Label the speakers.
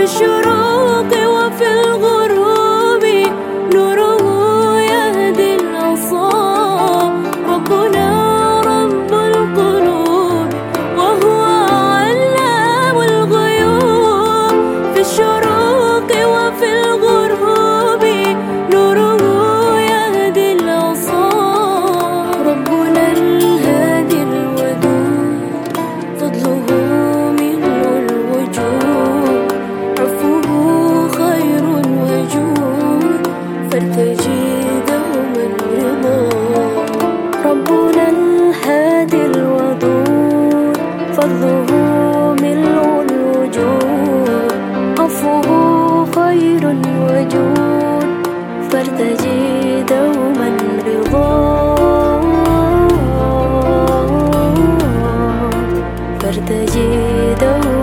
Speaker 1: to shoot لولا الهادي الودود. فضله ملء الوجود. عفوه خير وجود. فارتجي دوما رضاه فارتجي دوما